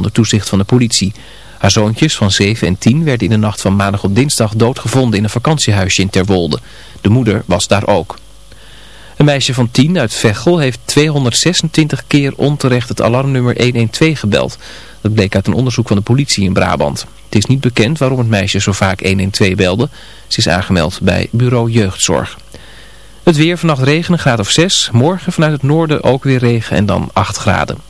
onder toezicht van de politie. Haar zoontjes van 7 en 10 werden in de nacht van maandag op dinsdag doodgevonden in een vakantiehuisje in Terwolde. De moeder was daar ook. Een meisje van 10 uit Veghel heeft 226 keer onterecht het alarmnummer 112 gebeld. Dat bleek uit een onderzoek van de politie in Brabant. Het is niet bekend waarom het meisje zo vaak 112 belde. Ze is aangemeld bij bureau jeugdzorg. Het weer vannacht regen, een graad of 6. Morgen vanuit het noorden ook weer regen en dan 8 graden.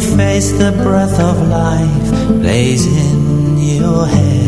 Your face, the breath of life lays in your hair.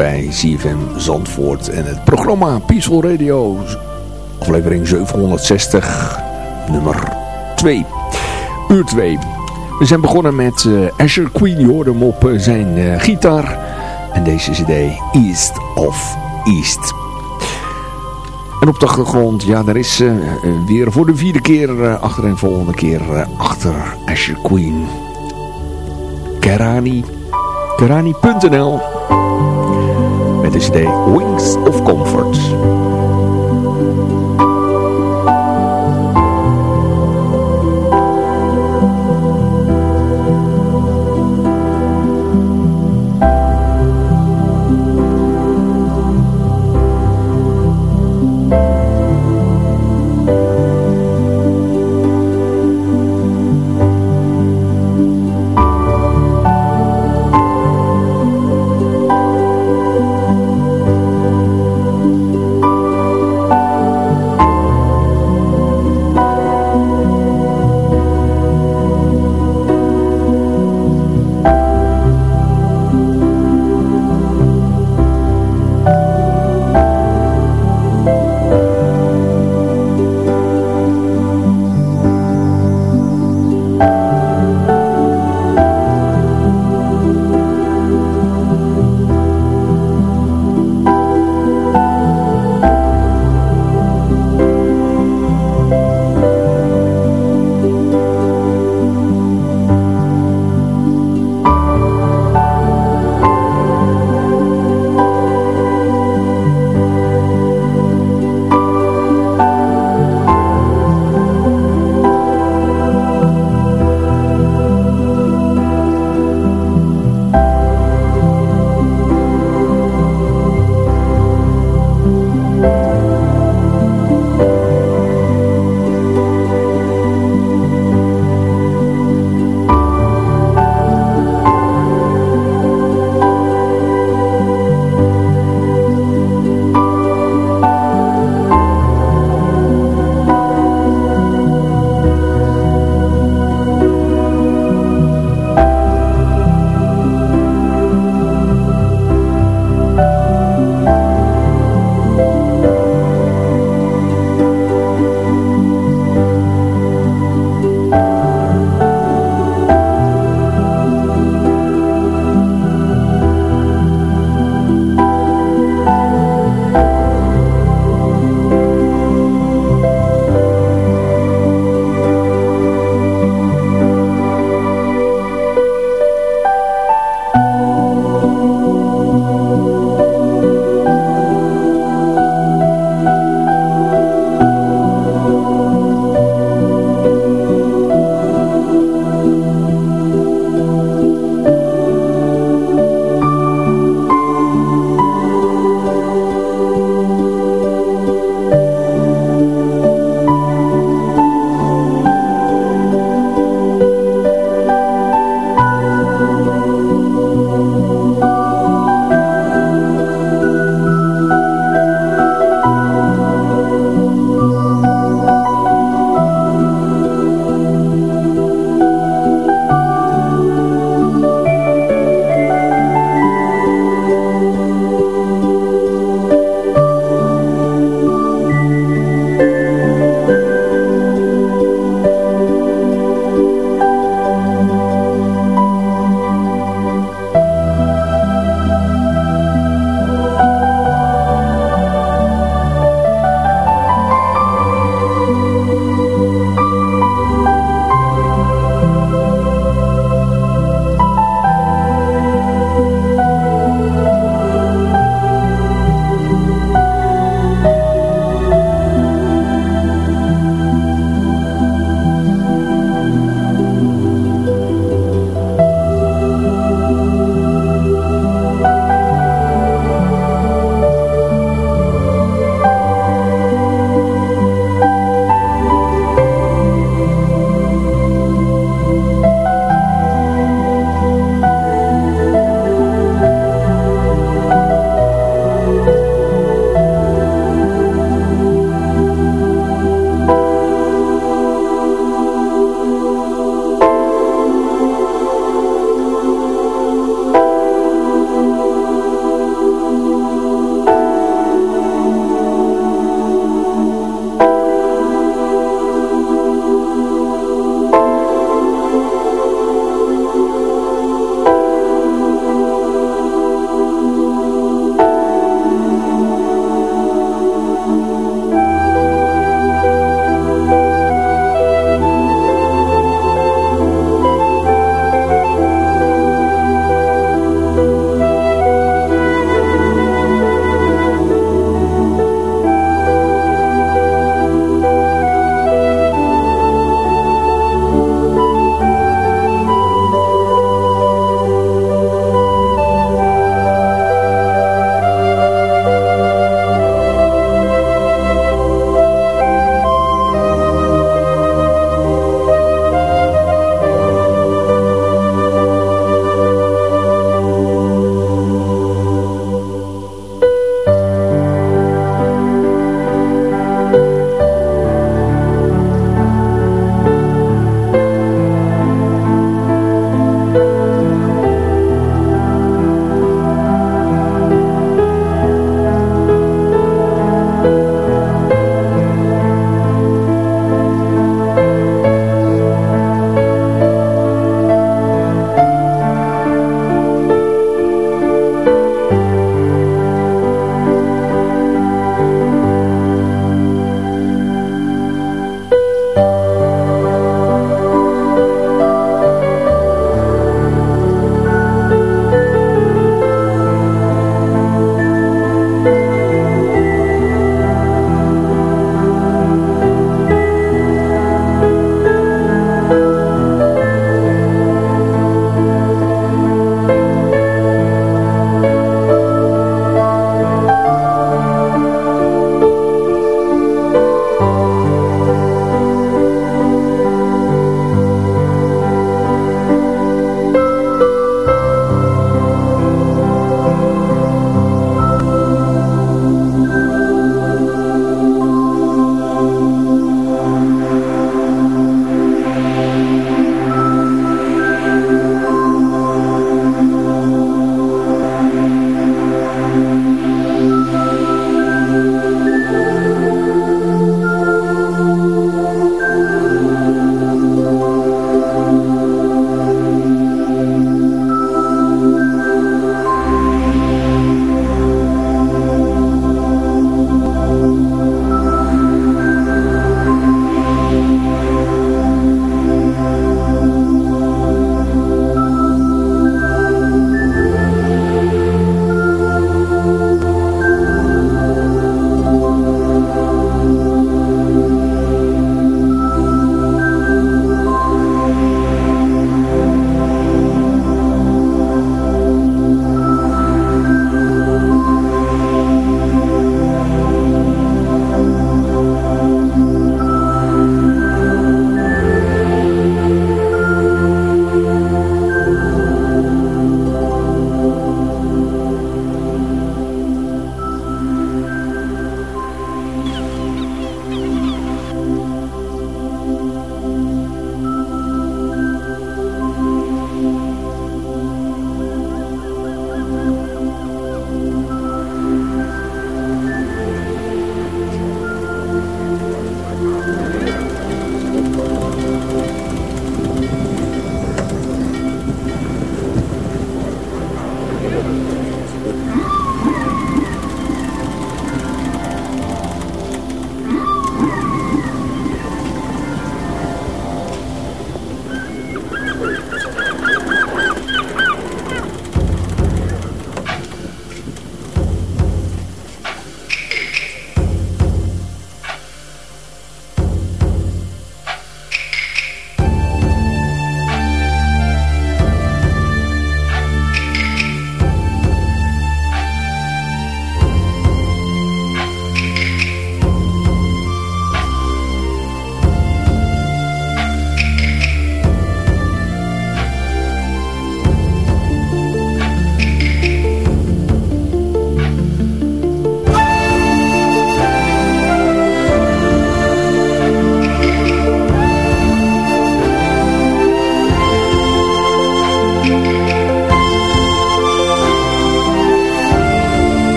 bij CFM Zandvoort en het programma Peaceful Radio, aflevering 760, nummer 2, uur 2. We zijn begonnen met eh, Asher Queen, je hoorde hem op eh, zijn eh, gitaar en deze cd East of East. En op de achtergrond, ja, daar is eh, weer voor de vierde keer achter en volgende keer achter Asher Queen. Kerani, kerani.nl met de cd Wings of Comfort.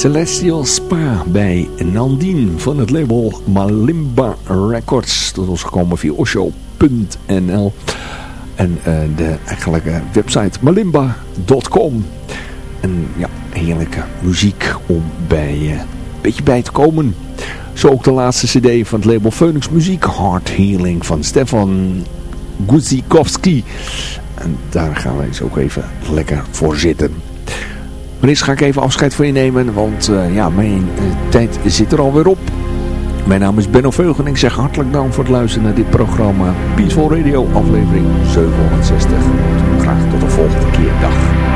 Celestial Spa bij Nandine van het label Malimba Records. Dat is gekomen via osho.nl en uh, de eigenlijke website malimba.com. En ja, heerlijke muziek om bij uh, een beetje bij te komen. Zo ook de laatste cd van het label Phoenix Muziek, Heart Healing van Stefan Guzikowski. En daar gaan we eens ook even lekker voor zitten. Eerst ga ik even afscheid van je nemen, want uh, ja, mijn uh, tijd zit er alweer op. Mijn naam is Benno Veugel en ik zeg hartelijk dank voor het luisteren naar dit programma Peaceful Radio aflevering 760. Graag tot de volgende keer. Dag.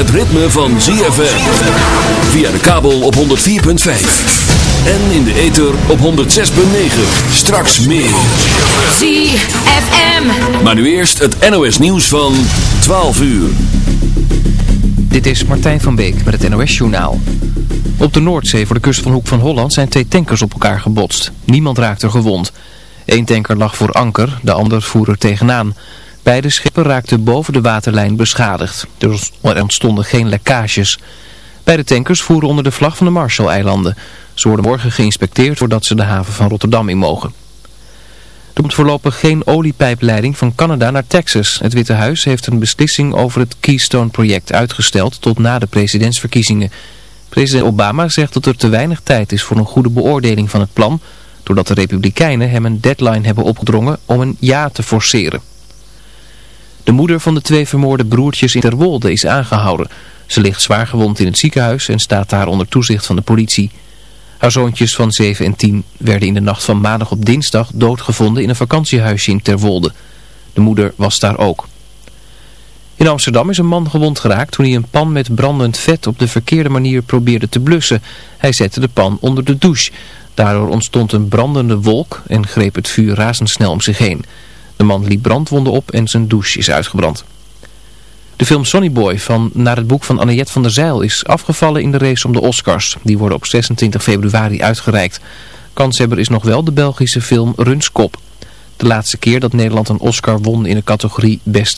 Het ritme van ZFM. Via de kabel op 104.5. En in de ether op 106.9. Straks meer. ZFM. Maar nu eerst het NOS nieuws van 12 uur. Dit is Martijn van Beek met het NOS journaal. Op de Noordzee voor de kust van Hoek van Holland zijn twee tankers op elkaar gebotst. Niemand raakte gewond. Eén tanker lag voor anker, de ander voer er tegenaan. Beide schepen raakten boven de waterlijn beschadigd. Er ontstonden geen lekkages. Beide tankers voeren onder de vlag van de Marshall-eilanden. Ze worden morgen geïnspecteerd voordat ze de haven van Rotterdam in mogen. Er komt voorlopig geen oliepijpleiding van Canada naar Texas. Het Witte Huis heeft een beslissing over het Keystone-project uitgesteld tot na de presidentsverkiezingen. President Obama zegt dat er te weinig tijd is voor een goede beoordeling van het plan... doordat de Republikeinen hem een deadline hebben opgedrongen om een ja te forceren. De moeder van de twee vermoorde broertjes in Terwolde is aangehouden. Ze ligt zwaar gewond in het ziekenhuis en staat daar onder toezicht van de politie. Haar zoontjes van 7 en 10 werden in de nacht van maandag op dinsdag doodgevonden in een vakantiehuisje in Terwolde. De moeder was daar ook. In Amsterdam is een man gewond geraakt toen hij een pan met brandend vet op de verkeerde manier probeerde te blussen. Hij zette de pan onder de douche. Daardoor ontstond een brandende wolk en greep het vuur razendsnel om zich heen. De man liep brandwonden op en zijn douche is uitgebrand. De film Sonny Boy van naar het boek van Annette van der Zeil is afgevallen in de race om de Oscars. Die worden op 26 februari uitgereikt. Kanshebber is nog wel de Belgische film Runskop. De laatste keer dat Nederland een Oscar won in de categorie Best